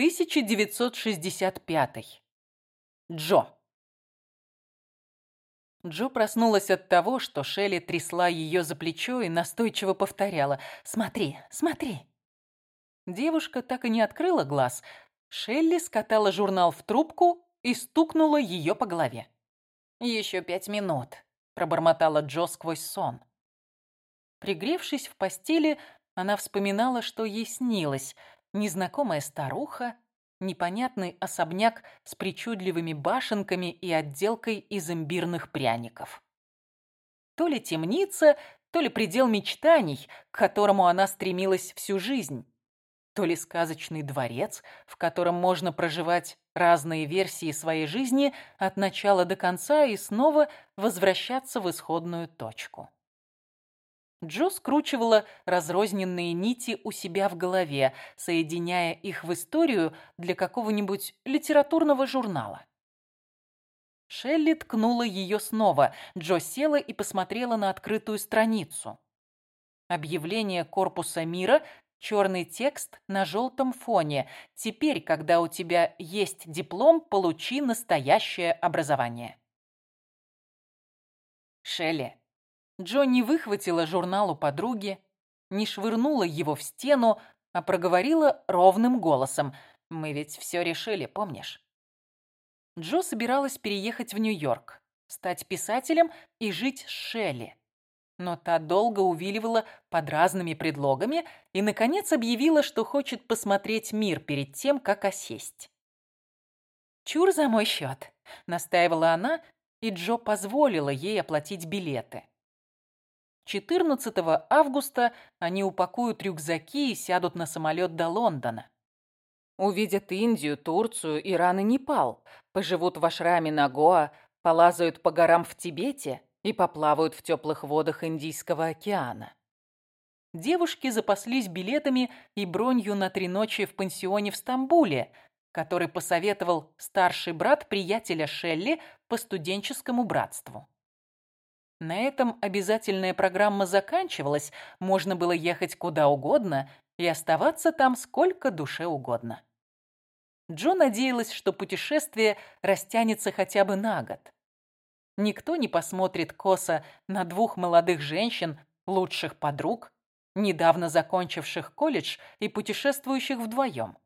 1965. Джо. Джо проснулась от того, что Шелли трясла ее за плечо и настойчиво повторяла «Смотри, смотри». Девушка так и не открыла глаз. Шелли скатала журнал в трубку и стукнула ее по голове. «Еще пять минут», — пробормотала Джо сквозь сон. Пригревшись в постели, она вспоминала, что ей снилось — незнакомая старуха, непонятный особняк с причудливыми башенками и отделкой из имбирных пряников. То ли темница, то ли предел мечтаний, к которому она стремилась всю жизнь, то ли сказочный дворец, в котором можно проживать разные версии своей жизни от начала до конца и снова возвращаться в исходную точку. Джо скручивала разрозненные нити у себя в голове, соединяя их в историю для какого-нибудь литературного журнала. Шелли ткнула ее снова. Джо села и посмотрела на открытую страницу. Объявление корпуса мира, черный текст на желтом фоне. Теперь, когда у тебя есть диплом, получи настоящее образование. Шелли, Джо не выхватила журнал у подруги, не швырнула его в стену, а проговорила ровным голосом. «Мы ведь все решили, помнишь?» Джо собиралась переехать в Нью-Йорк, стать писателем и жить с Шелли. Но та долго увиливала под разными предлогами и, наконец, объявила, что хочет посмотреть мир перед тем, как осесть. «Чур за мой счет», — настаивала она, и Джо позволила ей оплатить билеты. 14 августа они упакуют рюкзаки и сядут на самолет до Лондона. Увидят Индию, Турцию, Иран и Непал, поживут в ашраме на Гоа, полазают по горам в Тибете и поплавают в теплых водах Индийского океана. Девушки запаслись билетами и бронью на три ночи в пансионе в Стамбуле, который посоветовал старший брат приятеля Шелли по студенческому братству. На этом обязательная программа заканчивалась, можно было ехать куда угодно и оставаться там сколько душе угодно. Джо надеялась, что путешествие растянется хотя бы на год. Никто не посмотрит косо на двух молодых женщин, лучших подруг, недавно закончивших колледж и путешествующих вдвоем.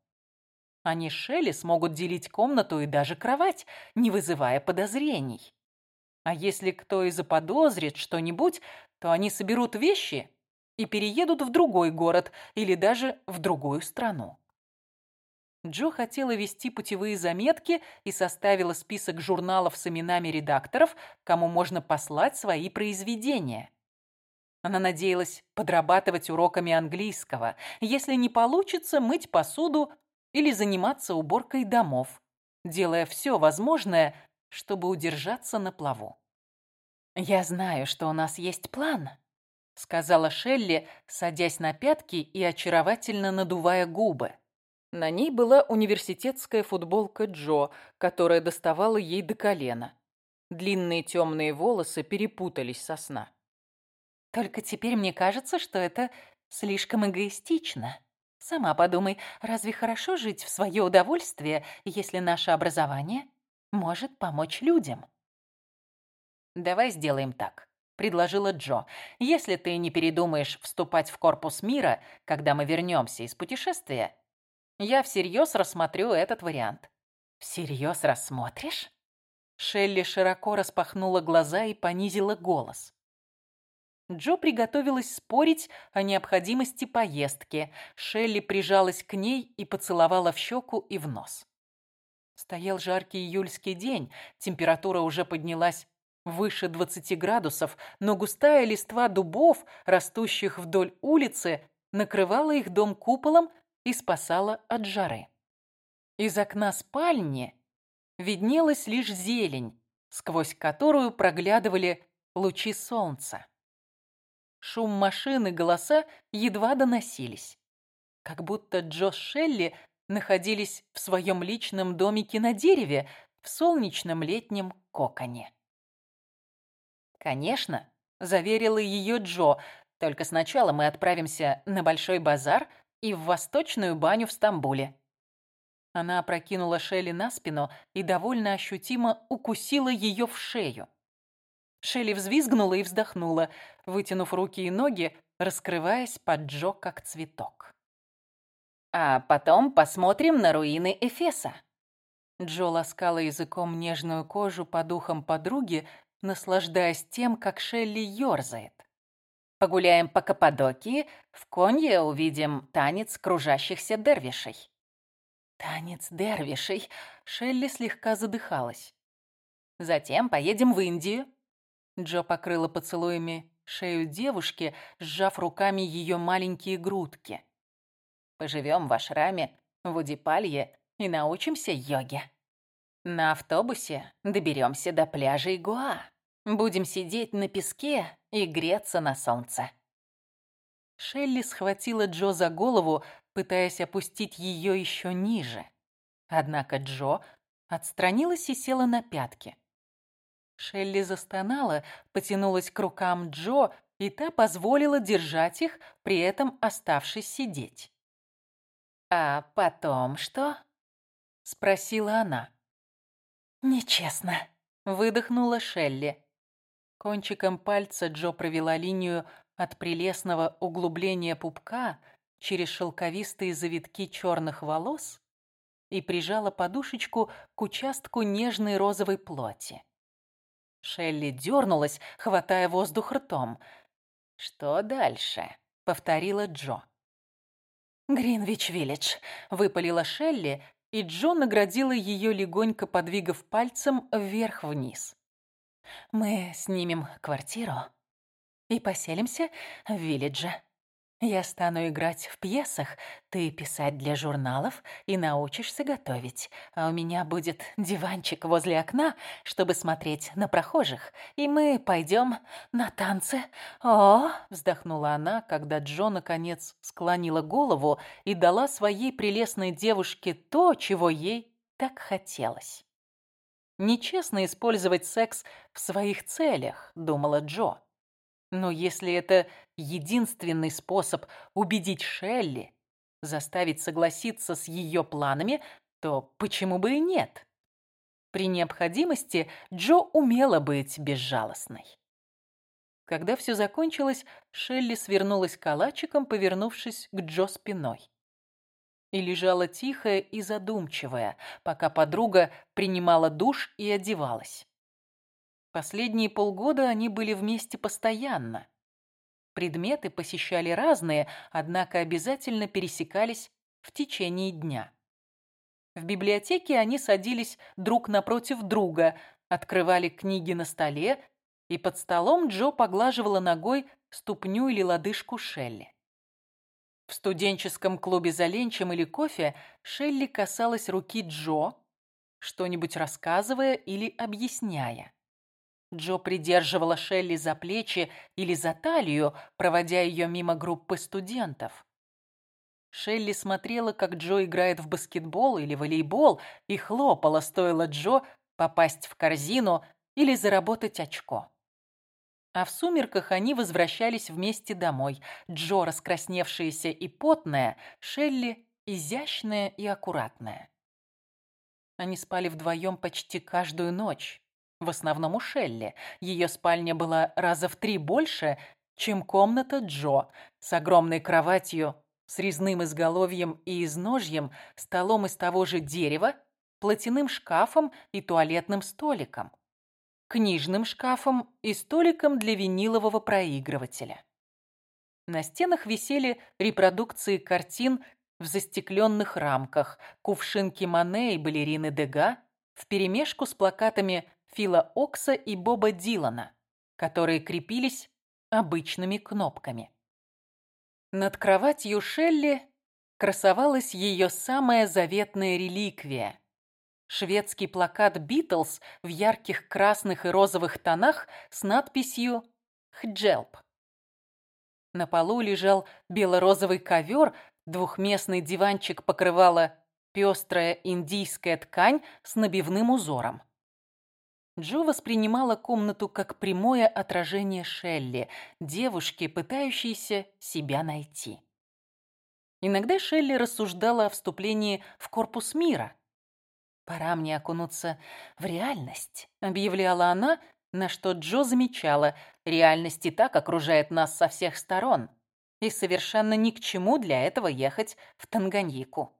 Они с Шелли смогут делить комнату и даже кровать, не вызывая подозрений. А если кто и заподозрит что-нибудь, то они соберут вещи и переедут в другой город или даже в другую страну. Джо хотела вести путевые заметки и составила список журналов с именами редакторов, кому можно послать свои произведения. Она надеялась подрабатывать уроками английского, если не получится мыть посуду или заниматься уборкой домов, делая все возможное, чтобы удержаться на плаву. «Я знаю, что у нас есть план», — сказала Шелли, садясь на пятки и очаровательно надувая губы. На ней была университетская футболка Джо, которая доставала ей до колена. Длинные темные волосы перепутались со сна. «Только теперь мне кажется, что это слишком эгоистично. Сама подумай, разве хорошо жить в свое удовольствие, если наше образование может помочь людям. «Давай сделаем так», — предложила Джо. «Если ты не передумаешь вступать в корпус мира, когда мы вернемся из путешествия, я всерьез рассмотрю этот вариант». «Всерьез рассмотришь?» Шелли широко распахнула глаза и понизила голос. Джо приготовилась спорить о необходимости поездки. Шелли прижалась к ней и поцеловала в щеку и в нос. Стоял жаркий июльский день, температура уже поднялась выше 20 градусов, но густая листва дубов, растущих вдоль улицы, накрывала их дом куполом и спасала от жары. Из окна спальни виднелась лишь зелень, сквозь которую проглядывали лучи солнца. Шум машин и голоса едва доносились. Как будто Джо Шелли находились в своем личном домике на дереве в солнечном летнем коконе. «Конечно», — заверила ее Джо, «только сначала мы отправимся на Большой базар и в Восточную баню в Стамбуле». Она опрокинула Шелли на спину и довольно ощутимо укусила ее в шею. Шелли взвизгнула и вздохнула, вытянув руки и ноги, раскрываясь под Джо как цветок. «А потом посмотрим на руины Эфеса». Джо ласкала языком нежную кожу по духам подруги, наслаждаясь тем, как Шелли ёрзает. «Погуляем по Каппадокии, в Конье увидим танец кружащихся дервишей». Танец дервишей. Шелли слегка задыхалась. Затем поедем в Индию. Джо покрыла поцелуями шею девушки, сжав руками ее маленькие грудки. Поживем в ашраме, в Удипалье и научимся йоге. На автобусе доберемся до пляжа Игуа. Будем сидеть на песке и греться на солнце. Шелли схватила Джо за голову, пытаясь опустить ее еще ниже. Однако Джо отстранилась и села на пятки. Шелли застонала, потянулась к рукам Джо, и та позволила держать их, при этом оставшись сидеть. «А потом что?» — спросила она. «Нечестно», — выдохнула Шелли. Кончиком пальца Джо провела линию от прелестного углубления пупка через шелковистые завитки черных волос и прижала подушечку к участку нежной розовой плоти. Шелли дернулась, хватая воздух ртом. «Что дальше?» — повторила Джо. «Гринвич-Виллидж», — выпалила Шелли, и Джо наградила ее, легонько подвигав пальцем вверх-вниз. «Мы снимем квартиру и поселимся в Виллидже. Я стану играть в пьесах, ты писать для журналов и научишься готовить. А у меня будет диванчик возле окна, чтобы смотреть на прохожих. И мы пойдем на танцы. О, вздохнула она, когда Джо наконец склонила голову и дала своей прелестной девушке то, чего ей так хотелось. Нечестно использовать секс в своих целях, думала Джо. Но если это единственный способ убедить Шелли, заставить согласиться с ее планами, то почему бы и нет? При необходимости Джо умела быть безжалостной. Когда все закончилось, Шелли свернулась калачиком, повернувшись к Джо спиной. И лежала тихая и задумчивая, пока подруга принимала душ и одевалась. Последние полгода они были вместе постоянно. Предметы посещали разные, однако обязательно пересекались в течение дня. В библиотеке они садились друг напротив друга, открывали книги на столе, и под столом Джо поглаживала ногой ступню или лодыжку Шелли. В студенческом клубе за ленчем или кофе Шелли касалась руки Джо, что-нибудь рассказывая или объясняя. Джо придерживала Шелли за плечи или за талию, проводя ее мимо группы студентов. Шелли смотрела, как Джо играет в баскетбол или волейбол, и хлопала, стоило Джо попасть в корзину или заработать очко. А в сумерках они возвращались вместе домой. Джо раскрасневшаяся и потная, Шелли изящная и аккуратная. Они спали вдвоем почти каждую ночь. В основном у Шелли. Ее спальня была раза в три больше, чем комната Джо, с огромной кроватью, с резным изголовьем и изножьем, столом из того же дерева, платяным шкафом и туалетным столиком, книжным шкафом и столиком для винилового проигрывателя. На стенах висели репродукции картин в застекленных рамках, кувшинки Мане и балерины Дега, вперемешку с плакатами Фила Окса и Боба Дилана, которые крепились обычными кнопками. Над кроватью Шелли красовалась ее самая заветная реликвия – шведский плакат «Битлз» в ярких красных и розовых тонах с надписью «Хджелп». На полу лежал бело-розовый ковер, двухместный диванчик покрывала пестрая индийская ткань с набивным узором. Джо воспринимала комнату как прямое отражение Шелли, девушки, пытающейся себя найти. Иногда Шелли рассуждала о вступлении в корпус мира. «Пора мне окунуться в реальность», — объявляла она, на что Джо замечала, реальность и так окружает нас со всех сторон, и совершенно ни к чему для этого ехать в Танганьику.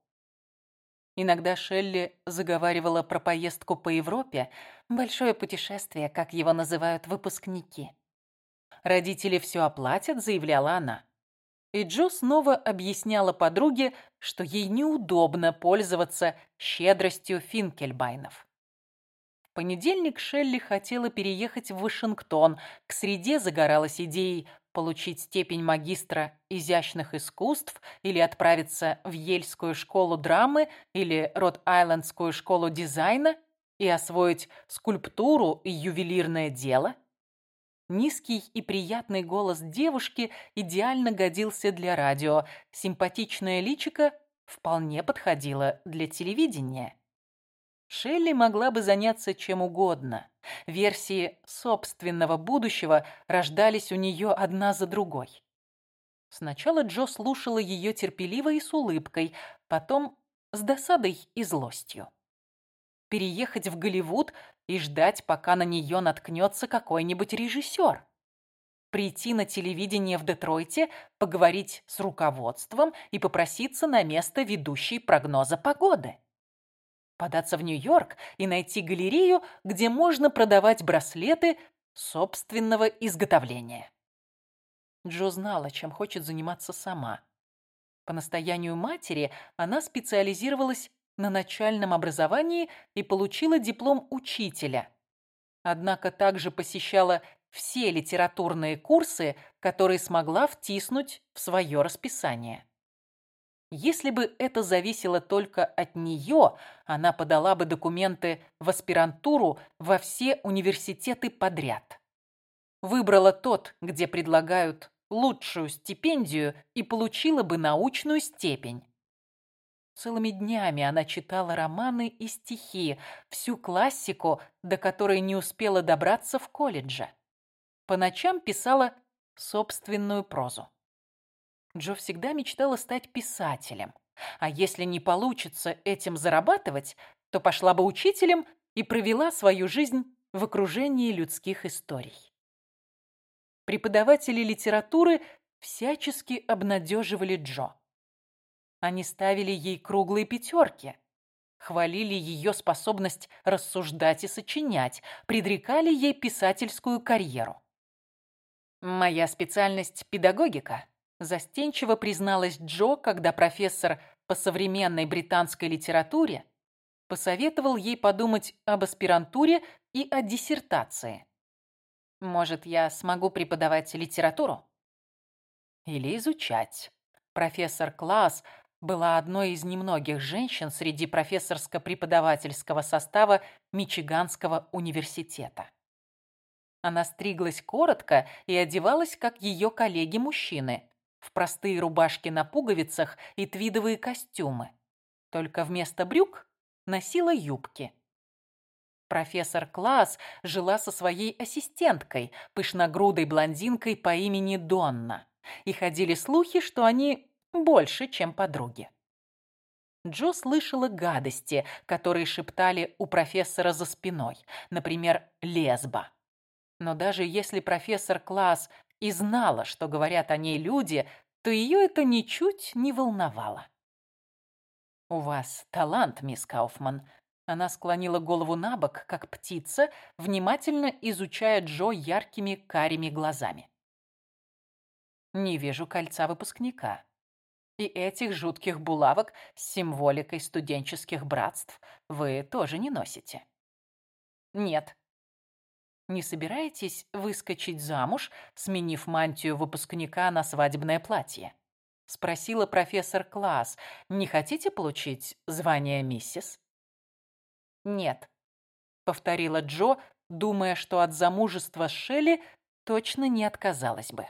Иногда Шелли заговаривала про поездку по Европе, большое путешествие, как его называют выпускники. «Родители все оплатят», — заявляла она. И Джо снова объясняла подруге, что ей неудобно пользоваться щедростью Финкельбайнов. В понедельник Шелли хотела переехать в Вашингтон. К среде загоралась идеей получить степень магистра изящных искусств или отправиться в Ельскую школу драмы или Рот-Айлендскую школу дизайна и освоить скульптуру и ювелирное дело. Низкий и приятный голос девушки идеально годился для радио, симпатичное личико вполне подходило для телевидения. Шелли могла бы заняться чем угодно. Версии собственного будущего рождались у нее одна за другой. Сначала Джо слушала ее терпеливо и с улыбкой, потом с досадой и злостью. Переехать в Голливуд и ждать, пока на нее наткнется какой-нибудь режиссер. Прийти на телевидение в Детройте, поговорить с руководством и попроситься на место ведущей прогноза погоды податься в Нью-Йорк и найти галерею, где можно продавать браслеты собственного изготовления. Джо знала, чем хочет заниматься сама. По настоянию матери она специализировалась на начальном образовании и получила диплом учителя. Однако также посещала все литературные курсы, которые смогла втиснуть в свое расписание. Если бы это зависело только от нее, она подала бы документы в аспирантуру во все университеты подряд. Выбрала тот, где предлагают лучшую стипендию и получила бы научную степень. Целыми днями она читала романы и стихи, всю классику, до которой не успела добраться в колледже. По ночам писала собственную прозу. Джо всегда мечтала стать писателем. А если не получится этим зарабатывать, то пошла бы учителем и провела свою жизнь в окружении людских историй. Преподаватели литературы всячески обнадеживали Джо. Они ставили ей круглые пятерки, хвалили ее способность рассуждать и сочинять, предрекали ей писательскую карьеру. «Моя специальность – педагогика», Застенчиво призналась Джо, когда профессор по современной британской литературе посоветовал ей подумать об аспирантуре и о диссертации. «Может, я смогу преподавать литературу?» «Или изучать». Профессор Класс была одной из немногих женщин среди профессорско-преподавательского состава Мичиганского университета. Она стриглась коротко и одевалась, как ее коллеги-мужчины, в простые рубашки на пуговицах и твидовые костюмы. Только вместо брюк носила юбки. Профессор Класс жила со своей ассистенткой, пышногрудой блондинкой по имени Донна. И ходили слухи, что они больше, чем подруги. Джо слышала гадости, которые шептали у профессора за спиной, например, лесба. Но даже если профессор Класс и знала, что говорят о ней люди, то ее это ничуть не волновало. «У вас талант, мисс Кауфман». Она склонила голову на бок, как птица, внимательно изучая Джо яркими карими глазами. «Не вижу кольца выпускника. И этих жутких булавок с символикой студенческих братств вы тоже не носите». «Нет», не собираетесь выскочить замуж, сменив мантию выпускника на свадебное платье? Спросила профессор Класс. Не хотите получить звание миссис? Нет, повторила Джо, думая, что от замужества с Шелли точно не отказалась бы.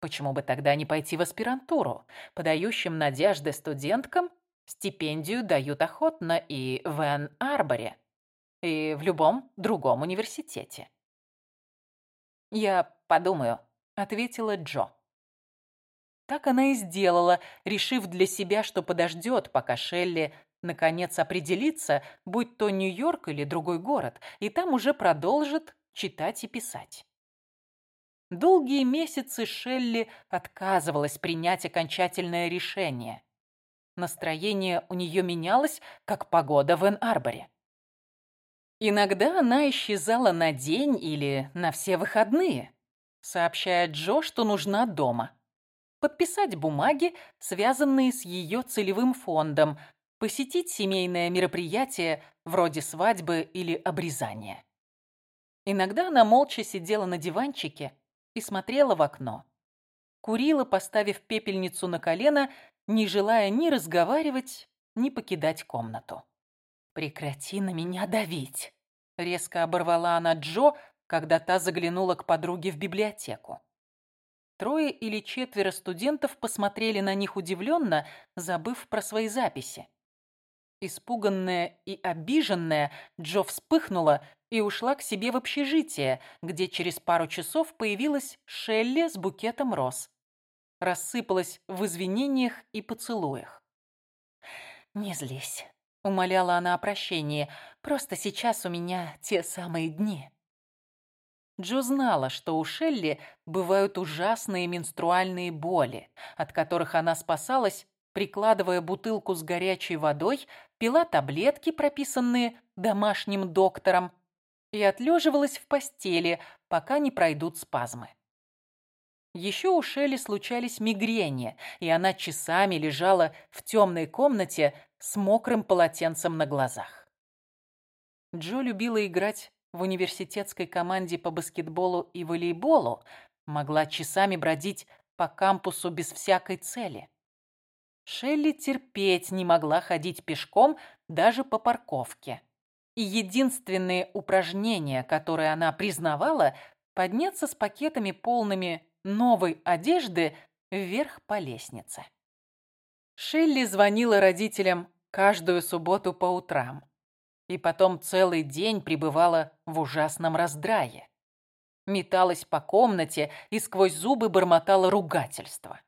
Почему бы тогда не пойти в аспирантуру? Подающим надежды студенткам стипендию дают охотно и в Эн-Арборе и в любом другом университете. «Я подумаю», — ответила Джо. Так она и сделала, решив для себя, что подождет, пока Шелли наконец определится, будь то Нью-Йорк или другой город, и там уже продолжит читать и писать. Долгие месяцы Шелли отказывалась принять окончательное решение. Настроение у нее менялось, как погода в Эн-Арборе. Иногда она исчезала на день или на все выходные, сообщая Джо, что нужна дома. Подписать бумаги, связанные с ее целевым фондом, посетить семейное мероприятие вроде свадьбы или обрезания. Иногда она молча сидела на диванчике и смотрела в окно. Курила, поставив пепельницу на колено, не желая ни разговаривать, ни покидать комнату. «Прекрати на меня давить!» Резко оборвала она Джо, когда та заглянула к подруге в библиотеку. Трое или четверо студентов посмотрели на них удивленно, забыв про свои записи. Испуганная и обиженная, Джо вспыхнула и ушла к себе в общежитие, где через пару часов появилась Шелли с букетом роз. Рассыпалась в извинениях и поцелуях. «Не злись», — умоляла она о прощении, — «просто сейчас у меня те самые дни». Джо знала, что у Шелли бывают ужасные менструальные боли, от которых она спасалась прикладывая бутылку с горячей водой, пила таблетки, прописанные домашним доктором, и отлеживалась в постели, пока не пройдут спазмы. Еще у Шелли случались мигрени, и она часами лежала в темной комнате с мокрым полотенцем на глазах. Джо любила играть в университетской команде по баскетболу и волейболу, могла часами бродить по кампусу без всякой цели. Шелли терпеть не могла ходить пешком даже по парковке. И единственные упражнения, которые она признавала, подняться с пакетами полными новой одежды вверх по лестнице. Шелли звонила родителям каждую субботу по утрам. И потом целый день пребывала в ужасном раздрае. Металась по комнате и сквозь зубы бормотала ругательства.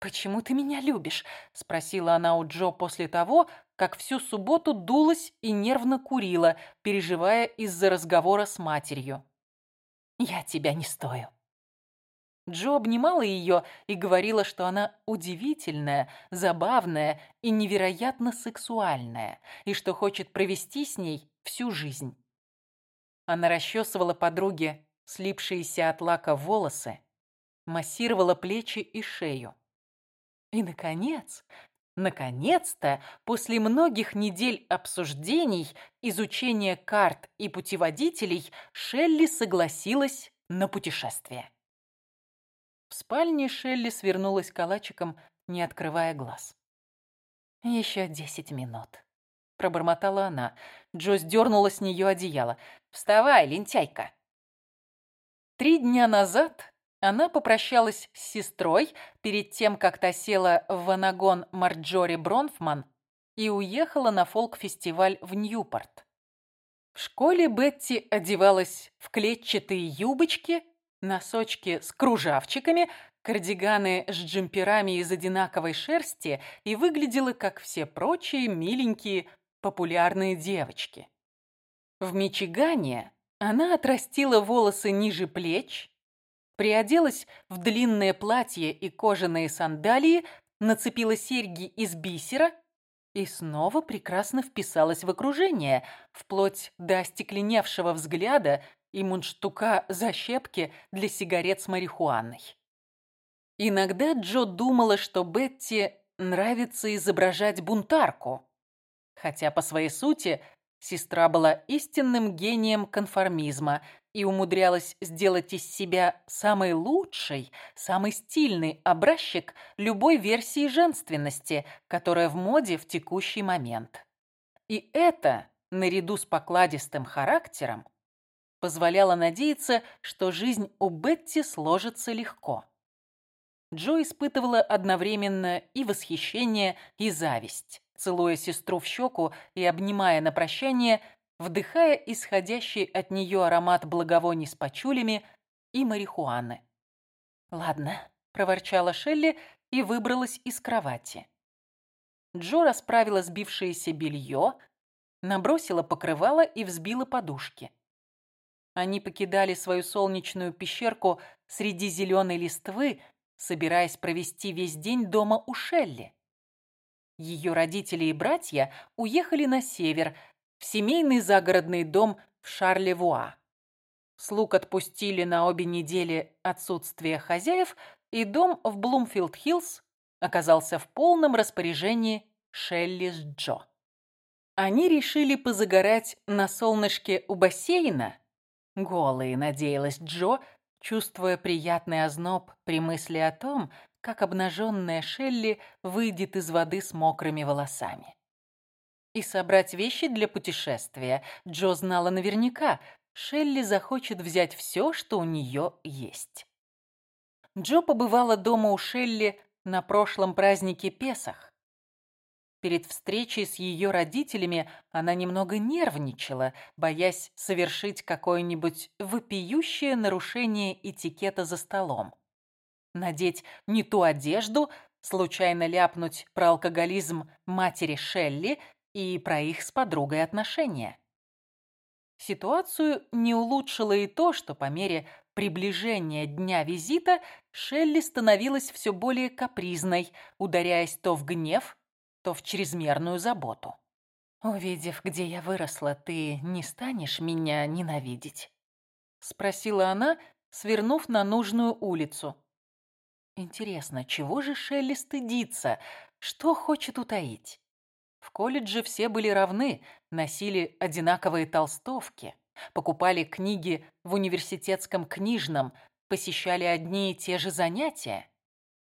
«Почему ты меня любишь?» – спросила она у Джо после того, как всю субботу дулась и нервно курила, переживая из-за разговора с матерью. «Я тебя не стою». Джо обнимала ее и говорила, что она удивительная, забавная и невероятно сексуальная, и что хочет провести с ней всю жизнь. Она расчесывала подруге слипшиеся от лака волосы, массировала плечи и шею. И, наконец, наконец-то, после многих недель обсуждений, изучения карт и путеводителей, Шелли согласилась на путешествие. В спальне Шелли свернулась калачиком, не открывая глаз. «Еще десять минут», — пробормотала она. Джо сдернула с нее одеяло. «Вставай, лентяйка!» Три дня назад она попрощалась с сестрой перед тем, как та села в ванагон Марджори Бронфман и уехала на фолк-фестиваль в Ньюпорт. В школе Бетти одевалась в клетчатые юбочки, носочки с кружавчиками, кардиганы с джемперами из одинаковой шерсти и выглядела, как все прочие миленькие популярные девочки. В Мичигане она отрастила волосы ниже плеч, приоделась в длинное платье и кожаные сандалии, нацепила серьги из бисера и снова прекрасно вписалась в окружение, вплоть до остекленевшего взгляда и мундштука защепки для сигарет с марихуаной. Иногда Джо думала, что Бетти нравится изображать бунтарку, хотя по своей сути сестра была истинным гением конформизма и умудрялась сделать из себя самый лучший, самый стильный образчик любой версии женственности, которая в моде в текущий момент. И это, наряду с покладистым характером, позволяло надеяться, что жизнь у Бетти сложится легко. Джо испытывала одновременно и восхищение, и зависть, целуя сестру в щеку и обнимая на прощание вдыхая исходящий от нее аромат благовоний с пачулями и марихуаны. «Ладно», – проворчала Шелли и выбралась из кровати. Джо расправила сбившееся белье, набросила покрывало и взбила подушки. Они покидали свою солнечную пещерку среди зеленой листвы, собираясь провести весь день дома у Шелли. Ее родители и братья уехали на север, в семейный загородный дом в Шарлевуа. Слуг отпустили на обе недели отсутствия хозяев, и дом в Блумфилд-Хиллз оказался в полном распоряжении Шелли с Джо. Они решили позагорать на солнышке у бассейна. Голые, надеялась Джо, чувствуя приятный озноб при мысли о том, как обнаженная Шелли выйдет из воды с мокрыми волосами. И собрать вещи для путешествия. Джо знала наверняка, Шелли захочет взять все, что у нее есть. Джо побывала дома у Шелли на прошлом празднике Песах. Перед встречей с ее родителями она немного нервничала, боясь совершить какое-нибудь вопиющее нарушение этикета за столом надеть не ту одежду, случайно ляпнуть про алкоголизм матери Шелли и про их с подругой отношения. Ситуацию не улучшило и то, что по мере приближения дня визита Шелли становилась все более капризной, ударяясь то в гнев, то в чрезмерную заботу. «Увидев, где я выросла, ты не станешь меня ненавидеть?» — спросила она, свернув на нужную улицу. Интересно, чего же Шелли стыдится? Что хочет утаить? В колледже все были равны, носили одинаковые толстовки, покупали книги в университетском книжном, посещали одни и те же занятия,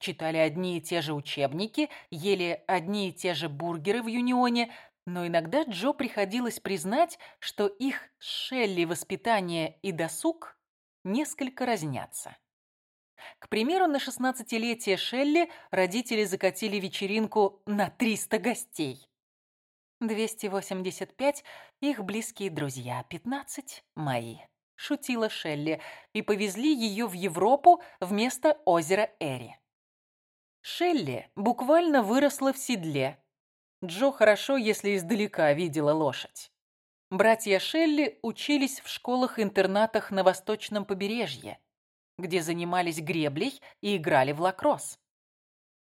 читали одни и те же учебники, ели одни и те же бургеры в Юнионе, но иногда Джо приходилось признать, что их Шелли воспитание и досуг несколько разнятся. К примеру, на шестнадцатилетие Шелли родители закатили вечеринку на 300 гостей. 285 – их близкие друзья, 15 – мои. Шутила Шелли и повезли ее в Европу вместо озера Эри. Шелли буквально выросла в седле. Джо хорошо, если издалека видела лошадь. Братья Шелли учились в школах-интернатах на восточном побережье где занимались греблей и играли в лакросс.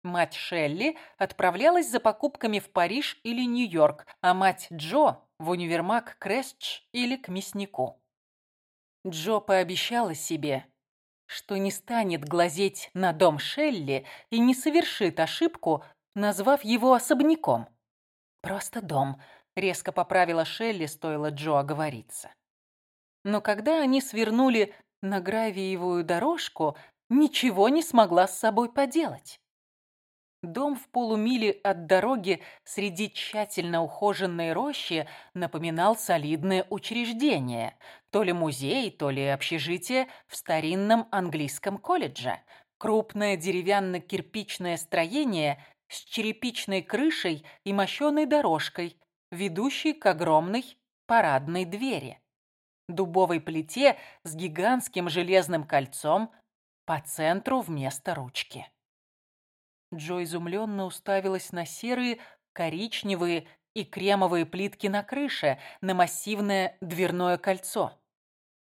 Мать Шелли отправлялась за покупками в Париж или Нью-Йорк, а мать Джо в универмаг Крестч или к мяснику. Джо пообещала себе, что не станет глазеть на дом Шелли и не совершит ошибку, назвав его особняком. «Просто дом», — резко поправила Шелли, стоило Джо оговориться. Но когда они свернули на гравиевую дорожку, ничего не смогла с собой поделать. Дом в полумиле от дороги среди тщательно ухоженной рощи напоминал солидное учреждение, то ли музей, то ли общежитие в старинном английском колледже. Крупное деревянно-кирпичное строение с черепичной крышей и мощеной дорожкой, ведущей к огромной парадной двери дубовой плите с гигантским железным кольцом по центру вместо ручки. Джо изумленно уставилась на серые, коричневые и кремовые плитки на крыше, на массивное дверное кольцо.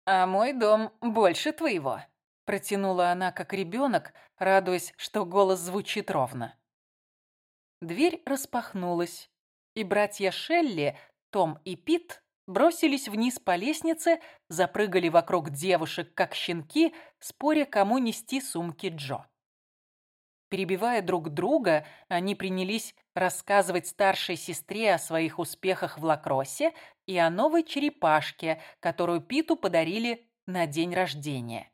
«А мой дом больше твоего», — протянула она, как ребенок, радуясь, что голос звучит ровно. Дверь распахнулась, и братья Шелли, Том и Пит, бросились вниз по лестнице, запрыгали вокруг девушек, как щенки, споря, кому нести сумки Джо. Перебивая друг друга, они принялись рассказывать старшей сестре о своих успехах в лакроссе и о новой черепашке, которую Питу подарили на день рождения.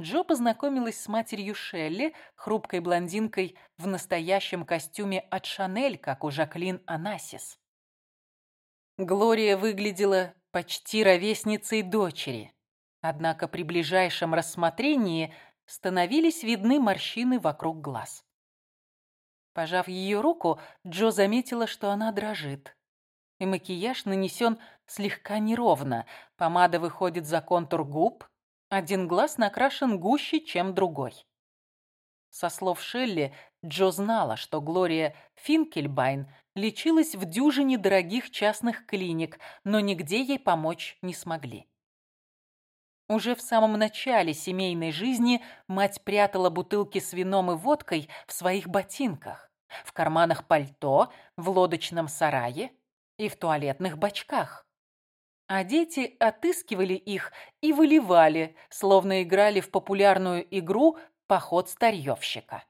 Джо познакомилась с матерью Шелли, хрупкой блондинкой в настоящем костюме от Шанель, как у Жаклин Анасис. Глория выглядела почти ровесницей дочери. Однако при ближайшем рассмотрении становились видны морщины вокруг глаз. Пожав ее руку, Джо заметила, что она дрожит. И макияж нанесен слегка неровно, помада выходит за контур губ, один глаз накрашен гуще, чем другой. Со слов Шелли, Джо знала, что Глория Финкельбайн лечилась в дюжине дорогих частных клиник, но нигде ей помочь не смогли. Уже в самом начале семейной жизни мать прятала бутылки с вином и водкой в своих ботинках, в карманах пальто, в лодочном сарае и в туалетных бачках. А дети отыскивали их и выливали, словно играли в популярную игру «Поход старьевщика».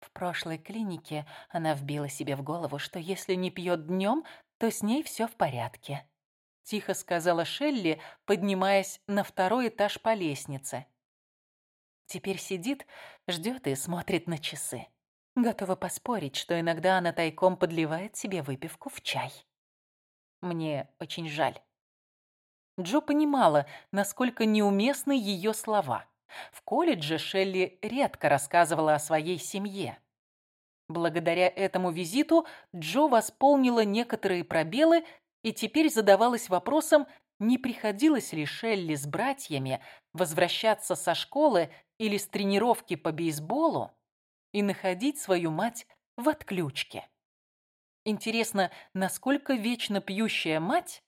В прошлой клинике она вбила себе в голову, что если не пьет днем, то с ней все в порядке. Тихо сказала Шелли, поднимаясь на второй этаж по лестнице. Теперь сидит, ждет и смотрит на часы. Готова поспорить, что иногда она тайком подливает себе выпивку в чай. Мне очень жаль. Джо понимала, насколько неуместны ее слова. В колледже Шелли редко рассказывала о своей семье. Благодаря этому визиту Джо восполнила некоторые пробелы и теперь задавалась вопросом, не приходилось ли Шелли с братьями возвращаться со школы или с тренировки по бейсболу и находить свою мать в отключке. Интересно, насколько вечно пьющая мать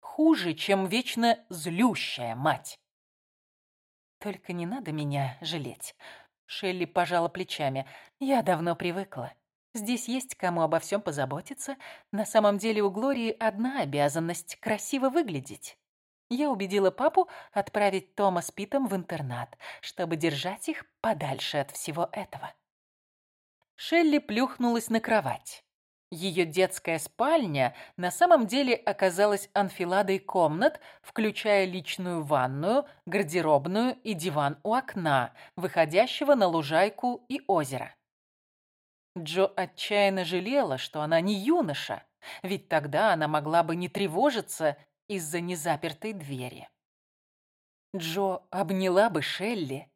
хуже, чем вечно злющая мать? Только не надо меня жалеть. Шелли пожала плечами. Я давно привыкла. Здесь есть кому обо всем позаботиться. На самом деле у Глории одна обязанность – красиво выглядеть. Я убедила папу отправить Тома с Питом в интернат, чтобы держать их подальше от всего этого. Шелли плюхнулась на кровать. Ее детская спальня на самом деле оказалась анфиладой комнат, включая личную ванную, гардеробную и диван у окна, выходящего на лужайку и озеро. Джо отчаянно жалела, что она не юноша, ведь тогда она могла бы не тревожиться из-за незапертой двери. Джо обняла бы Шелли,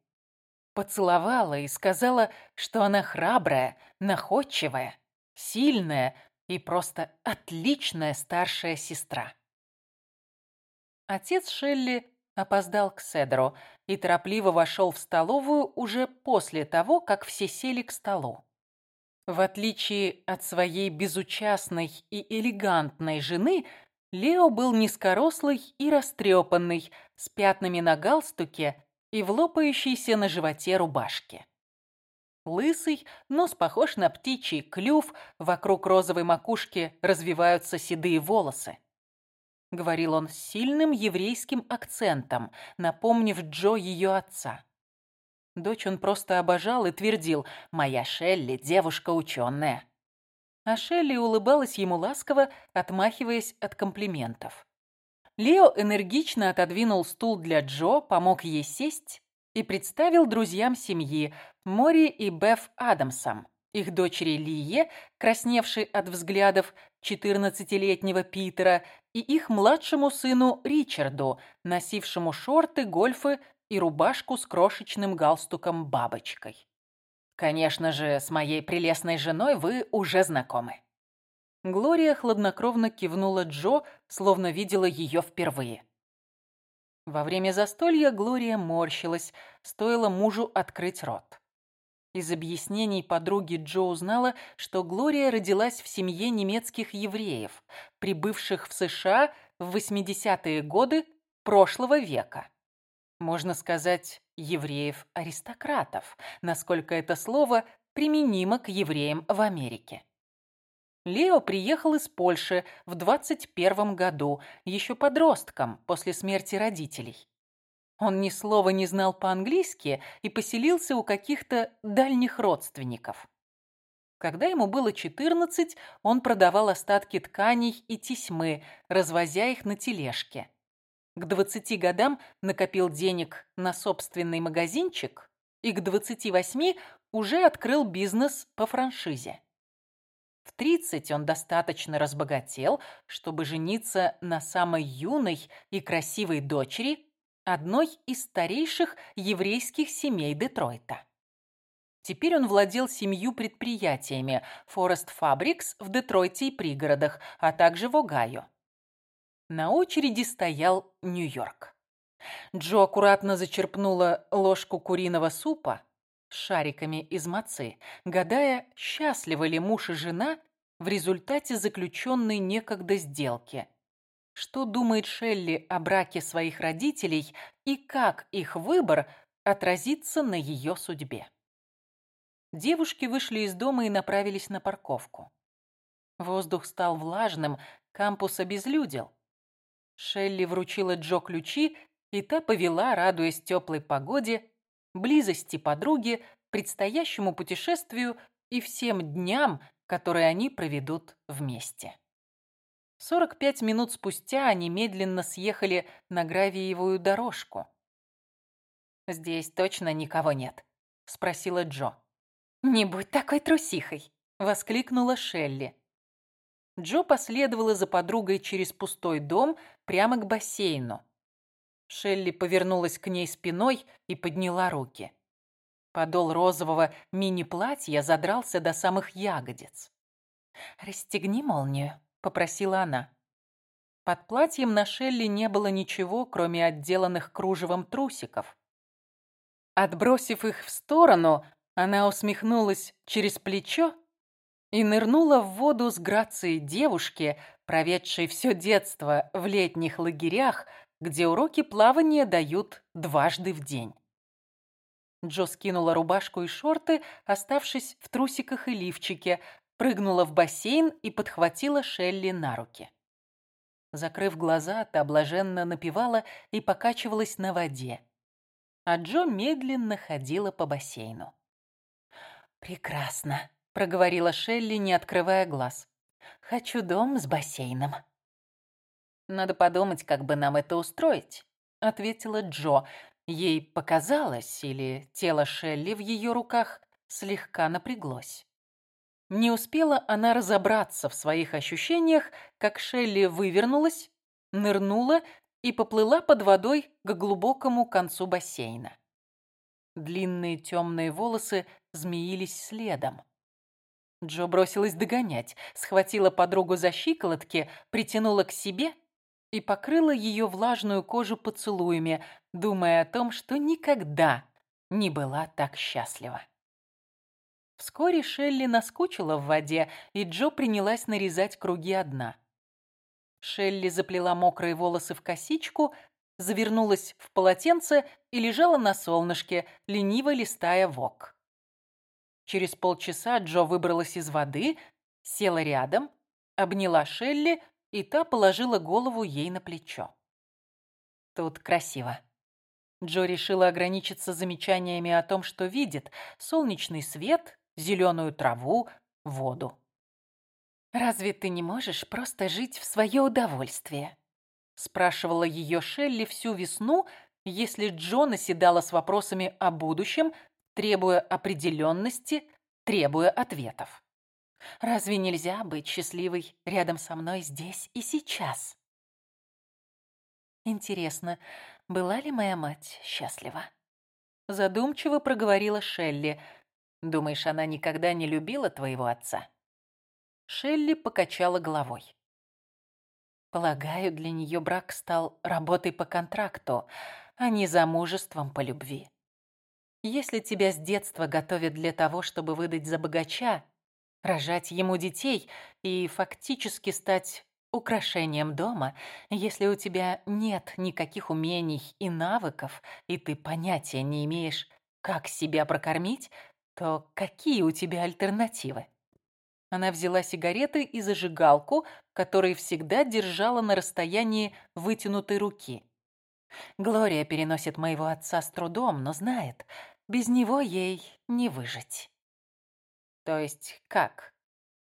поцеловала и сказала, что она храбрая, находчивая, сильная и просто отличная старшая сестра. Отец Шелли опоздал к Седру и торопливо вошел в столовую уже после того, как все сели к столу. В отличие от своей безучастной и элегантной жены, Лео был низкорослый и растрепанный, с пятнами на галстуке и в лопающейся на животе рубашке. Лысый, нос похож на птичий клюв, вокруг розовой макушки развиваются седые волосы. Говорил он с сильным еврейским акцентом, напомнив Джо ее отца. Дочь он просто обожал и твердил «Моя Шелли – девушка ученая». А Шелли улыбалась ему ласково, отмахиваясь от комплиментов. Лео энергично отодвинул стул для Джо, помог ей сесть и представил друзьям семьи Мори и Беф Адамсом, их дочери Лие, красневшей от взглядов 14-летнего Питера, и их младшему сыну Ричарду, носившему шорты, гольфы и рубашку с крошечным галстуком-бабочкой. Конечно же, с моей прелестной женой вы уже знакомы. Глория хладнокровно кивнула Джо, словно видела ее впервые. Во время застолья Глория морщилась, стоило мужу открыть рот. Из объяснений подруги Джо узнала, что Глория родилась в семье немецких евреев, прибывших в США в 80-е годы прошлого века. Можно сказать, евреев-аристократов, насколько это слово применимо к евреям в Америке. Лео приехал из Польши в 21 году, еще подростком, после смерти родителей. Он ни слова не знал по-английски и поселился у каких-то дальних родственников. Когда ему было 14, он продавал остатки тканей и тесьмы, развозя их на тележке. К 20 годам накопил денег на собственный магазинчик и к 28 уже открыл бизнес по франшизе. В 30 он достаточно разбогател, чтобы жениться на самой юной и красивой дочери одной из старейших еврейских семей Детройта. Теперь он владел семью предприятиями Forest Fabrics в Детройте и пригородах, а также в Огайо. На очереди стоял Нью-Йорк. Джо аккуратно зачерпнула ложку куриного супа, с шариками из мацы, гадая, счастливы ли муж и жена в результате заключенной некогда сделки. Что думает Шелли о браке своих родителей и как их выбор отразится на ее судьбе. Девушки вышли из дома и направились на парковку. Воздух стал влажным, кампус обезлюдил. Шелли вручила Джо ключи, и та повела, радуясь теплой погоде, близости подруги, предстоящему путешествию и всем дням, которые они проведут вместе. 45 минут спустя они медленно съехали на гравиевую дорожку. «Здесь точно никого нет?» – спросила Джо. «Не будь такой трусихой!» – воскликнула Шелли. Джо последовала за подругой через пустой дом прямо к бассейну. Шелли повернулась к ней спиной и подняла руки. Подол розового мини-платья задрался до самых ягодиц. «Расстегни молнию», — попросила она. Под платьем на Шелли не было ничего, кроме отделанных кружевом трусиков. Отбросив их в сторону, она усмехнулась через плечо и нырнула в воду с грацией девушки, проведшей все детство в летних лагерях, где уроки плавания дают дважды в день. Джо скинула рубашку и шорты, оставшись в трусиках и лифчике, прыгнула в бассейн и подхватила Шелли на руки. Закрыв глаза, та блаженно напевала и покачивалась на воде. А Джо медленно ходила по бассейну. «Прекрасно», — проговорила Шелли, не открывая глаз. «Хочу дом с бассейном». «Надо подумать, как бы нам это устроить», — ответила Джо. Ей показалось, или тело Шелли в ее руках слегка напряглось. Не успела она разобраться в своих ощущениях, как Шелли вывернулась, нырнула и поплыла под водой к глубокому концу бассейна. Длинные темные волосы змеились следом. Джо бросилась догонять, схватила подругу за щиколотки, притянула к себе и покрыла ее влажную кожу поцелуями, думая о том, что никогда не была так счастлива. Вскоре Шелли наскучила в воде, и Джо принялась нарезать круги одна. Шелли заплела мокрые волосы в косичку, завернулась в полотенце и лежала на солнышке, лениво листая вок. Через полчаса Джо выбралась из воды, села рядом, обняла Шелли и та положила голову ей на плечо. Тут красиво. Джо решила ограничиться замечаниями о том, что видит солнечный свет, зеленую траву, воду. «Разве ты не можешь просто жить в свое удовольствие?» спрашивала ее Шелли всю весну, если Джо наседала с вопросами о будущем, требуя определенности, требуя ответов. Разве нельзя быть счастливой рядом со мной здесь и сейчас? Интересно, была ли моя мать счастлива? Задумчиво проговорила Шелли. Думаешь, она никогда не любила твоего отца? Шелли покачала головой. Полагаю, для нее брак стал работой по контракту, а не замужеством по любви. Если тебя с детства готовят для того, чтобы выдать за богача, рожать ему детей и фактически стать украшением дома, если у тебя нет никаких умений и навыков, и ты понятия не имеешь, как себя прокормить, то какие у тебя альтернативы? Она взяла сигареты и зажигалку, которые всегда держала на расстоянии вытянутой руки. Глория переносит моего отца с трудом, но знает, без него ей не выжить. То есть как?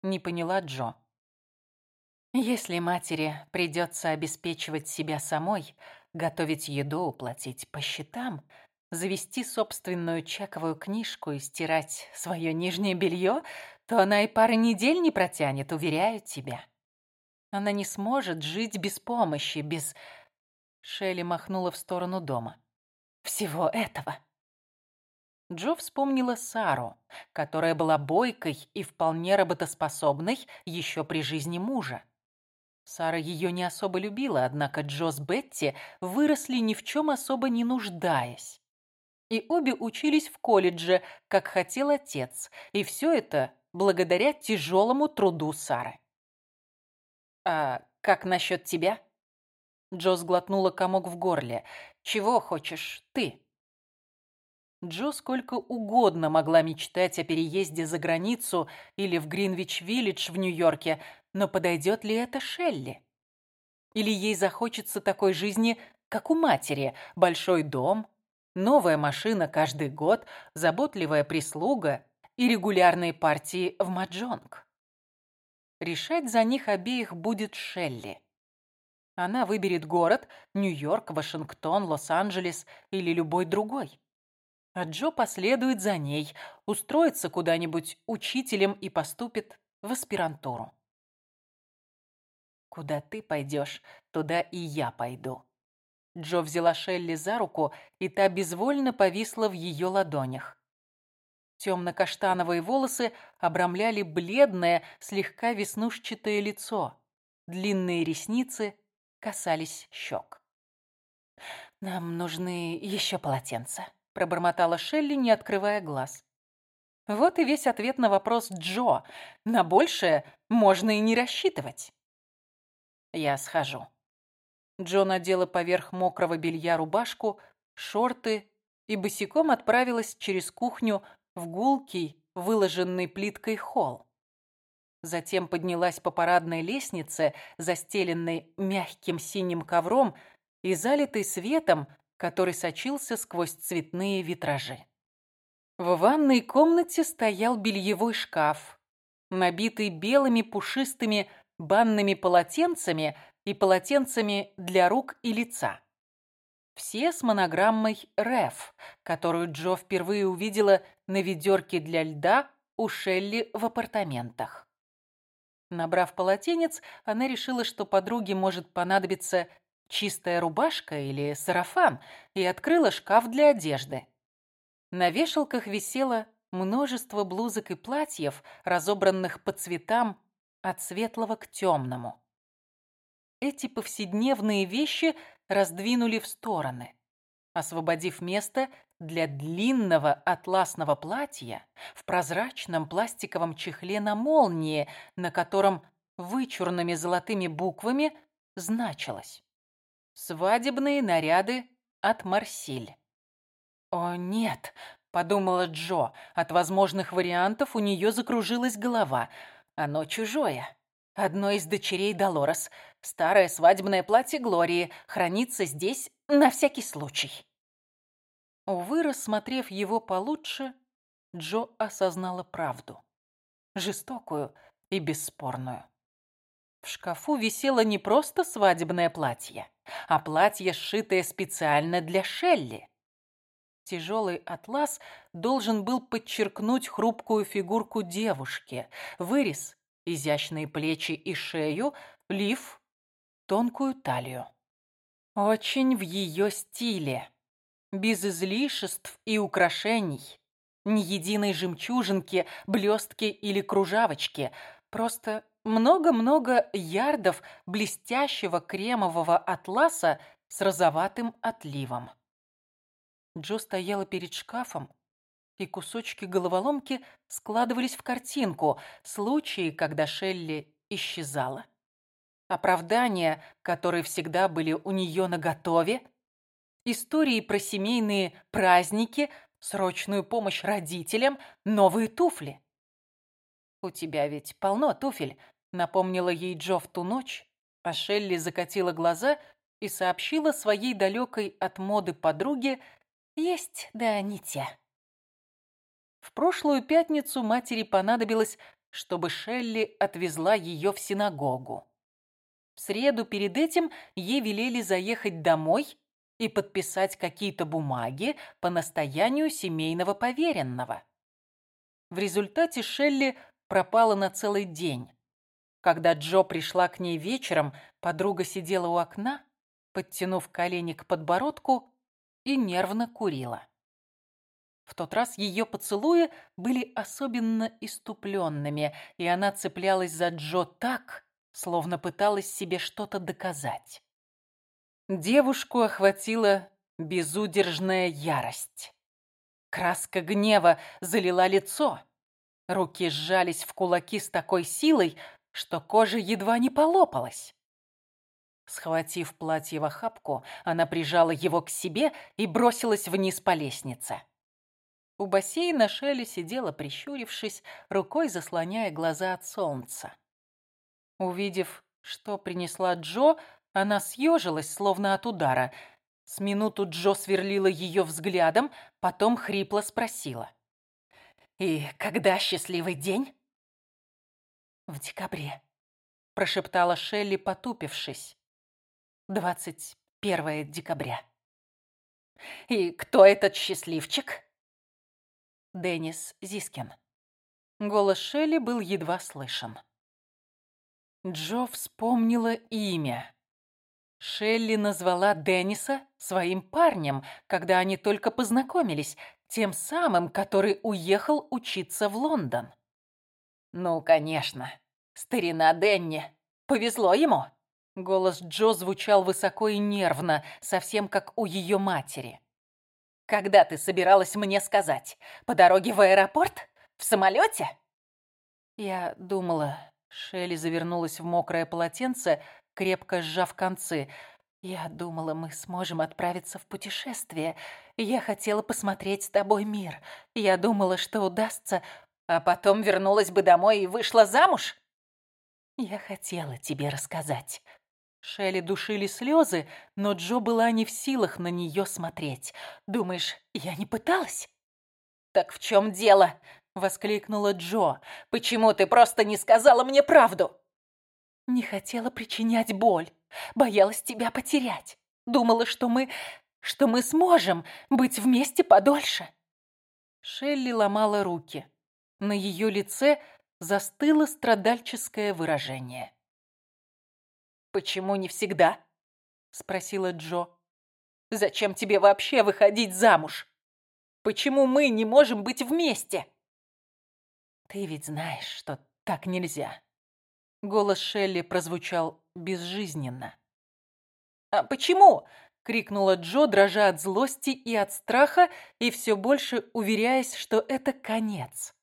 Не поняла Джо. Если матери придется обеспечивать себя самой, готовить еду, платить по счетам, завести собственную чековую книжку и стирать свое нижнее белье, то она и пары недель не протянет, уверяю тебя. Она не сможет жить без помощи, без... Шелли махнула в сторону дома. Всего этого. Джо вспомнила Сару, которая была бойкой и вполне работоспособной еще при жизни мужа. Сара ее не особо любила, однако Джо с Бетти выросли ни в чем особо не нуждаясь. И обе учились в колледже, как хотел отец. И все это благодаря тяжелому труду Сары. «А как насчет тебя?» Джо сглотнула комок в горле. «Чего хочешь ты?» Джо сколько угодно могла мечтать о переезде за границу или в Гринвич-Виллидж в Нью-Йорке, но подойдет ли это Шелли? Или ей захочется такой жизни, как у матери, большой дом, новая машина каждый год, заботливая прислуга и регулярные партии в маджонг? Решать за них обеих будет Шелли. Она выберет город – Нью-Йорк, Вашингтон, Лос-Анджелес или любой другой. А Джо последует за ней, устроится куда-нибудь учителем и поступит в аспирантуру. «Куда ты пойдешь, туда и я пойду». Джо взяла Шелли за руку, и та безвольно повисла в ее ладонях. Темно-каштановые волосы обрамляли бледное, слегка веснушчатое лицо. Длинные ресницы касались щек. «Нам нужны еще полотенца», — пробормотала Шелли, не открывая глаз. Вот и весь ответ на вопрос Джо. На большее можно и не рассчитывать. Я схожу. Джо надела поверх мокрого белья рубашку, шорты и босиком отправилась через кухню в гулкий, выложенный плиткой холл. Затем поднялась по парадной лестнице, застеленной мягким синим ковром и залитой светом, который сочился сквозь цветные витражи. В ванной комнате стоял бельевой шкаф, набитый белыми пушистыми банными полотенцами и полотенцами для рук и лица. Все с монограммой «РЭФ», которую Джо впервые увидела на ведерке для льда у Шелли в апартаментах. Набрав полотенец, она решила, что подруге может понадобиться чистая рубашка или сарафан, и открыла шкаф для одежды. На вешалках висело множество блузок и платьев, разобранных по цветам от светлого к темному. Эти повседневные вещи раздвинули в стороны, освободив место для длинного атласного платья в прозрачном пластиковом чехле на молнии, на котором вычурными золотыми буквами значилось «Свадебные наряды от Марсиль». «О, нет!» — подумала Джо. От возможных вариантов у нее закружилась голова — оно чужое. Одно из дочерей Долорес. Старое свадебное платье Глории хранится здесь на всякий случай. Увы, рассмотрев его получше, Джо осознала правду. Жестокую и бесспорную. В шкафу висело не просто свадебное платье, а платье, сшитое специально для Шелли. Тяжелый атлас должен был подчеркнуть хрупкую фигурку девушки. Вырез, изящные плечи и шею, лиф, тонкую талию. Очень в ее стиле. Без излишеств и украшений. Ни единой жемчужинки, блестки или кружавочки. Просто много-много ярдов блестящего кремового атласа с розоватым отливом. Джо стояла перед шкафом, и кусочки головоломки складывались в картинку, случаи, когда Шелли исчезала. Оправдания, которые всегда были у нее наготове, истории про семейные праздники, срочную помощь родителям, новые туфли. «У тебя ведь полно туфель», — напомнила ей Джо в ту ночь, а Шелли закатила глаза и сообщила своей далекой от моды подруге, есть, да не те. В прошлую пятницу матери понадобилось, чтобы Шелли отвезла ее в синагогу. В среду перед этим ей велели заехать домой и подписать какие-то бумаги по настоянию семейного поверенного. В результате Шелли пропала на целый день. Когда Джо пришла к ней вечером, подруга сидела у окна, подтянув колени к подбородку и нервно курила. В тот раз ее поцелуи были особенно иступленными, и она цеплялась за Джо так, словно пыталась себе что-то доказать. Девушку охватила безудержная ярость. Краска гнева залила лицо. Руки сжались в кулаки с такой силой, что кожа едва не полопалась. Схватив платье в охапку, она прижала его к себе и бросилась вниз по лестнице. У бассейна Шелли сидела, прищурившись, рукой заслоняя глаза от солнца. Увидев, что принесла Джо, она съежилась, словно от удара. С минуту Джо сверлила ее взглядом, потом хрипло спросила. «И когда счастливый день?» «В декабре», — прошептала Шелли, потупившись. «Двадцать первое декабря». «И кто этот счастливчик?» Деннис Зискин. Голос Шелли был едва слышен. Джо вспомнила имя. Шелли назвала Денниса своим парнем, когда они только познакомились, тем самым, который уехал учиться в Лондон. «Ну, конечно, старина Денни. Повезло ему!» Голос Джо звучал высоко и нервно, совсем как у ее матери. «Когда ты собиралась мне сказать? По дороге в аэропорт? В самолете?» Я думала, Шелли завернулась в мокрое полотенце, крепко сжав концы. «Я думала, мы сможем отправиться в путешествие. Я хотела посмотреть с тобой мир. Я думала, что удастся, а потом вернулась бы домой и вышла замуж?» «Я хотела тебе рассказать». Шелли душили слезы, но Джо была не в силах на нее смотреть. «Думаешь, я не пыталась?» «Так в чем дело?» — воскликнула Джо. «Почему ты просто не сказала мне правду?» «Не хотела причинять боль. Боялась тебя потерять. Думала, что мы... что мы сможем быть вместе подольше». Шелли ломала руки. На ее лице застыло страдальческое выражение. «Почему не всегда?» — спросила Джо. «Зачем тебе вообще выходить замуж? Почему мы не можем быть вместе?» «Ты ведь знаешь, что так нельзя». Голос Шелли прозвучал безжизненно. «А почему?» — крикнула Джо, дрожа от злости и от страха, и все больше уверяясь, что это конец.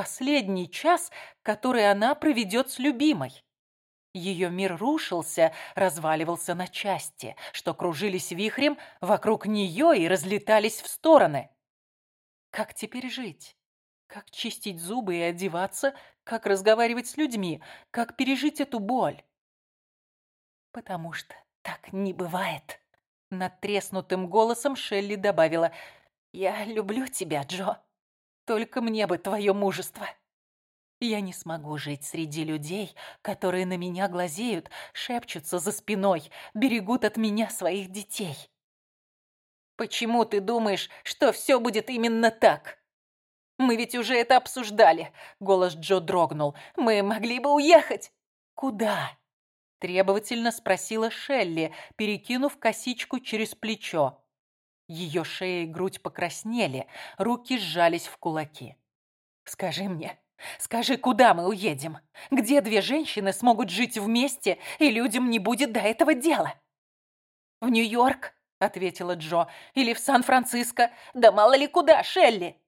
Последний час, который она проведет с любимой. Ее мир рушился, разваливался на части, что кружились вихрем вокруг нее и разлетались в стороны. Как теперь жить? Как чистить зубы и одеваться? Как разговаривать с людьми? Как пережить эту боль? Потому что так не бывает. Надтреснутым голосом Шелли добавила. «Я люблю тебя, Джо. Только мне бы твое мужество». Я не смогу жить среди людей, которые на меня глазеют, шепчутся за спиной, берегут от меня своих детей. Почему ты думаешь, что все будет именно так? Мы ведь уже это обсуждали. Голос Джо дрогнул. Мы могли бы уехать. Куда? Требовательно спросила Шелли, перекинув косичку через плечо. Ее шея и грудь покраснели, руки сжались в кулаки. «Скажи мне, Скажи, куда мы уедем? Где две женщины смогут жить вместе, и людям не будет до этого дела?» «В Нью-Йорк», — ответила Джо, — «или в Сан-Франциско. Да мало ли куда, Шелли!»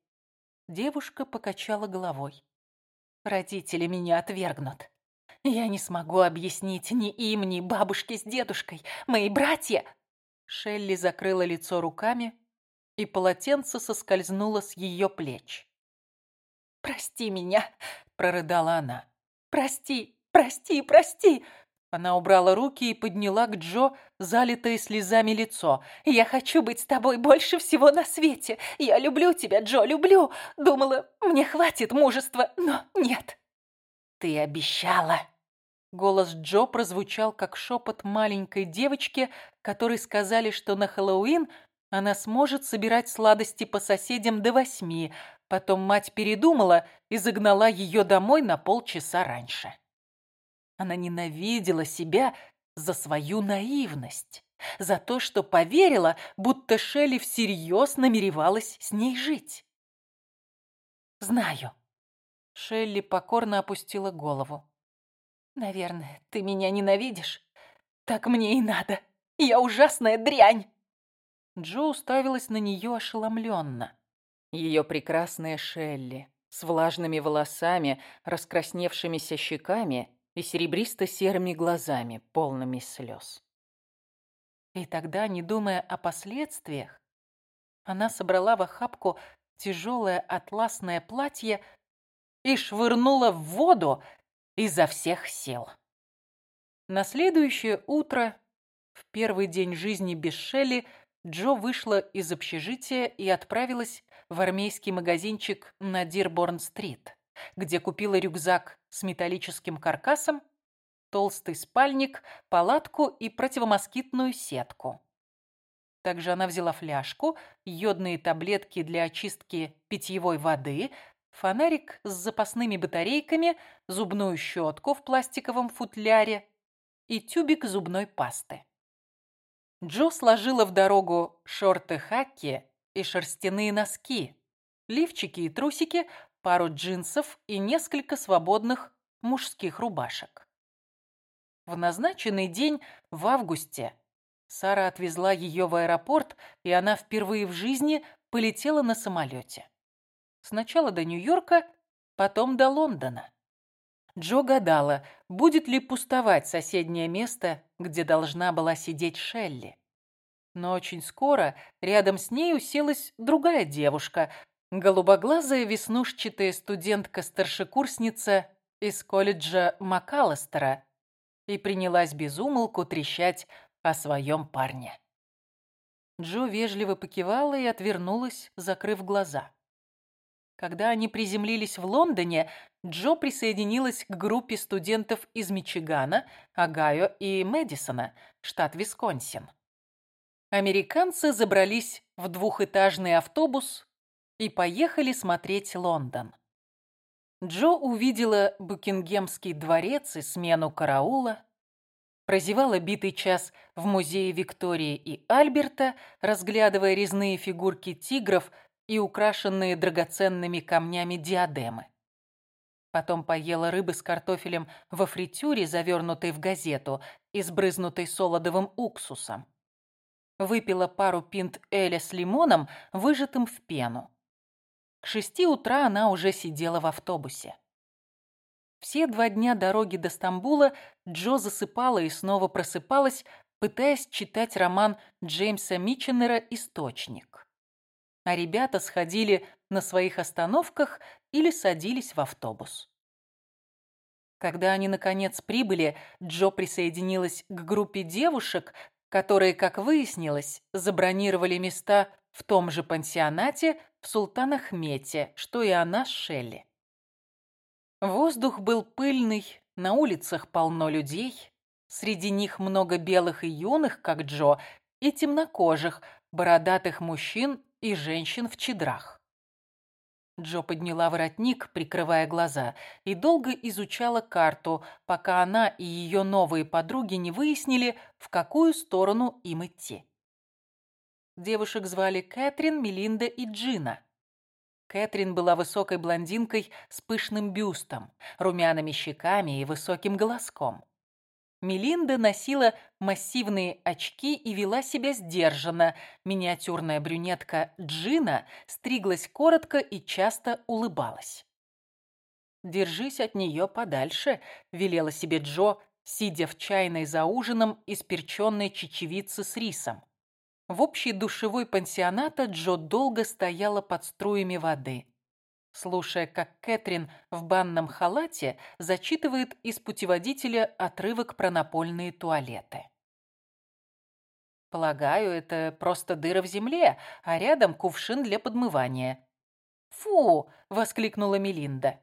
Девушка покачала головой. «Родители меня отвергнут. Я не смогу объяснить ни им, ни бабушке с дедушкой. Мои братья...» Шелли закрыла лицо руками, и полотенце соскользнуло с ее плеч. «Прости меня!» – прорыдала она. «Прости, прости, прости!» Она убрала руки и подняла к Джо залитое слезами лицо. «Я хочу быть с тобой больше всего на свете. Я люблю тебя, Джо, люблю. Думала, мне хватит мужества, но нет». «Ты обещала!» Голос Джо прозвучал, как шепот маленькой девочки, которой сказали, что на Хэллоуин она сможет собирать сладости по соседям до восьми, Потом мать передумала и загнала ее домой на полчаса раньше. Она ненавидела себя за свою наивность, за то, что поверила, будто Шелли всерьез намеревалась с ней жить. «Знаю». Шелли покорно опустила голову. «Наверное, ты меня ненавидишь. Так мне и надо. Я ужасная дрянь!» Джо уставилась на нее ошеломленно. Ее прекрасная Шелли с влажными волосами, раскрасневшимися щеками и серебристо-серыми глазами, полными слез. И тогда, не думая о последствиях, она собрала в охапку тяжелое атласное платье и швырнула в воду изо всех сил. На следующее утро, в первый день жизни без Шелли, Джо вышла из общежития и отправилась в армейский магазинчик на Дирборн-стрит, где купила рюкзак с металлическим каркасом, толстый спальник, палатку и противомоскитную сетку. Также она взяла фляжку, йодные таблетки для очистки питьевой воды, фонарик с запасными батарейками, зубную щетку в пластиковом футляре и тюбик зубной пасты. Джо сложила в дорогу шорты-хаки и шерстяные носки, лифчики и трусики, пару джинсов и несколько свободных мужских рубашек. В назначенный день в августе Сара отвезла ее в аэропорт, и она впервые в жизни полетела на самолете. Сначала до Нью-Йорка, потом до Лондона. Джо гадала, будет ли пустовать соседнее место, где должна была сидеть Шелли. Но очень скоро рядом с ней уселась другая девушка, голубоглазая веснушчатая студентка-старшекурсница из колледжа МакАллистера, и принялась безумолку трещать о своем парне. Джо вежливо покивала и отвернулась, закрыв глаза. Когда они приземлились в Лондоне, Джо присоединилась к группе студентов из Мичигана, Огайо и Мэдисона, штат Висконсин. Американцы забрались в двухэтажный автобус и поехали смотреть Лондон. Джо увидела Букингемский дворец и смену караула, прозевала битый час в музее Виктории и Альберта, разглядывая резные фигурки тигров и украшенные драгоценными камнями диадемы. Потом поела рыбы с картофелем во фритюре, завернутой в газету и сбрызнутой солодовым уксусом. Выпила пару пинт эля с лимоном, выжатым в пену. К шести утра она уже сидела в автобусе. Все два дня дороги до Стамбула Джо засыпала и снова просыпалась, пытаясь читать роман Джеймса Митченера «Источник». А ребята сходили на своих остановках или садились в автобус. Когда они, наконец, прибыли, Джо присоединилась к группе девушек, которые, как выяснилось, забронировали места в том же пансионате в Султан-Ахмете, что и она с Шелли. Воздух был пыльный, на улицах полно людей. Среди них много белых и юных, как Джо, и темнокожих, бородатых мужчин и женщин в чедрах. Джо подняла воротник, прикрывая глаза, и долго изучала карту, пока она и ее новые подруги не выяснили, в какую сторону им идти. Девушек звали Кэтрин, Мелинда и Джина. Кэтрин была высокой блондинкой с пышным бюстом, румяными щеками и высоким голоском. Мелинда носила массивные очки и вела себя сдержанно. Миниатюрная брюнетка Джина стриглась коротко и часто улыбалась. «Держись от нее подальше», — велела себе Джо, сидя в чайной за ужином из перченной чечевицы с рисом. В общей душевой пансионата Джо долго стояла под струями воды, слушая, как Кэтрин в банном халате зачитывает из путеводителя отрывок про напольные туалеты. Полагаю, это просто дыра в земле, а рядом кувшин для подмывания. «Фу!» — воскликнула Мелинда.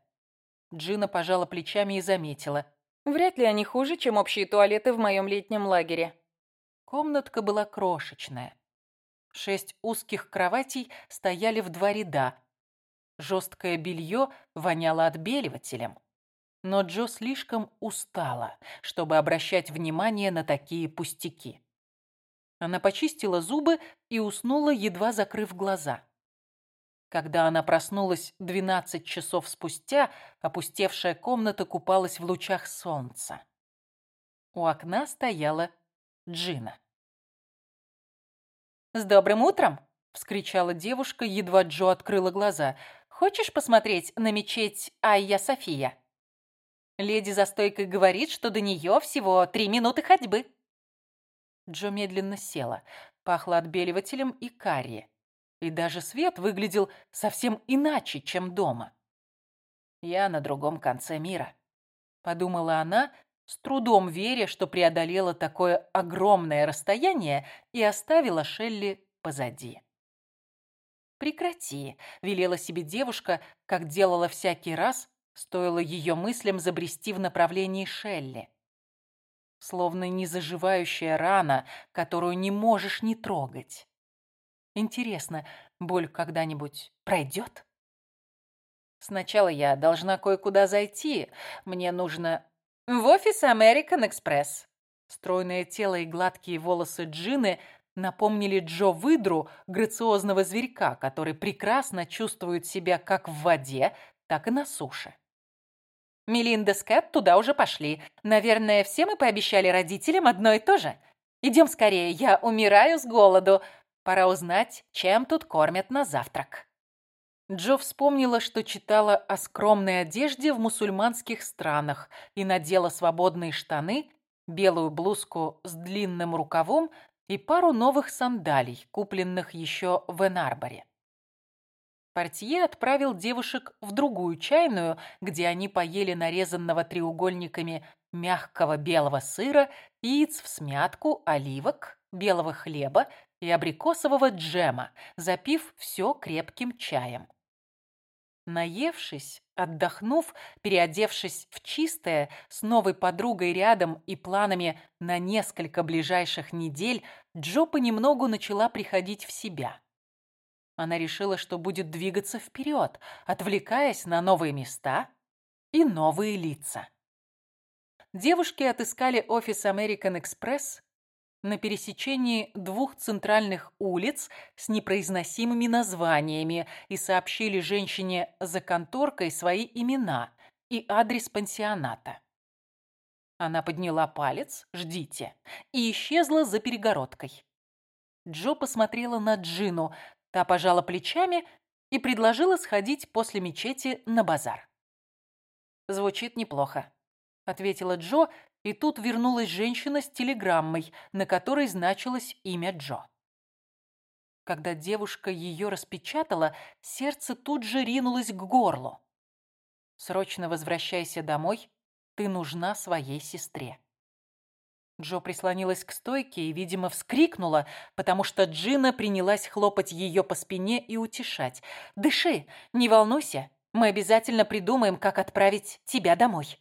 Джина пожала плечами и заметила. «Вряд ли они хуже, чем общие туалеты в моем летнем лагере». Комнатка была крошечная. Шесть узких кроватей стояли в два ряда. Жесткое белье воняло отбеливателем. Но Джо слишком устала, чтобы обращать внимание на такие пустяки. Она почистила зубы и уснула, едва закрыв глаза. Когда она проснулась двенадцать часов спустя, опустевшая комната купалась в лучах солнца. У окна стояла Джина. «С добрым утром!» — вскричала девушка, едва Джо открыла глаза. «Хочешь посмотреть на мечеть Айя София?» Леди за стойкой говорит, что до нее всего три минуты ходьбы. Джо медленно села. Пахло отбеливателем и карри. И даже свет выглядел совсем иначе, чем дома. «Я на другом конце мира», — подумала она, с трудом веря, что преодолела такое огромное расстояние и оставила Шелли позади. «Прекрати», — велела себе девушка, как делала всякий раз, стоило ее мыслям забрести в направлении Шелли. Словно незаживающая рана, которую не можешь не трогать. Интересно, боль когда-нибудь пройдет? Сначала я должна кое-куда зайти. Мне нужно в офис American Express. Стройное тело и гладкие волосы Джины напомнили Джо выдру, грациозного зверька, который прекрасно чувствует себя как в воде, так и на суше. Мелинда с Кэт туда уже пошли. Наверное, все мы пообещали родителям одно и то же. Идем скорее, я умираю с голоду. Пора узнать, чем тут кормят на завтрак. Джо вспомнила, что читала о скромной одежде в мусульманских странах и надела свободные штаны, белую блузку с длинным рукавом и пару новых сандалий, купленных еще в Энарборе. Портье отправил девушек в другую чайную, где они поели нарезанного треугольниками мягкого белого сыра, яиц в смятку, оливок, белого хлеба и абрикосового джема, запив все крепким чаем. Наевшись, отдохнув, переодевшись в чистое, с новой подругой рядом и планами на несколько ближайших недель, Джо понемногу начала приходить в себя. Она решила, что будет двигаться вперед, отвлекаясь на новые места и новые лица. Девушки отыскали офис American Express на пересечении двух центральных улиц с непроизносимыми названиями и сообщили женщине за конторкой свои имена и адрес пансионата. Она подняла палец «Ждите» и исчезла за перегородкой. Джо посмотрела на Джину, та пожала плечами и предложила сходить после мечети на базар. «Звучит неплохо», — ответила Джо и тут вернулась женщина с телеграммой, на которой значилось имя Джо. Когда девушка ее распечатала, сердце тут же ринулось к горлу. «Срочно возвращайся домой, ты нужна своей сестре». Джо прислонилась к стойке и, видимо, вскрикнула, потому что Джина принялась хлопать ее по спине и утешать. «Дыши, не волнуйся, мы обязательно придумаем, как отправить тебя домой».